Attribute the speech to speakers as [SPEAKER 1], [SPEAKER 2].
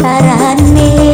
[SPEAKER 1] parane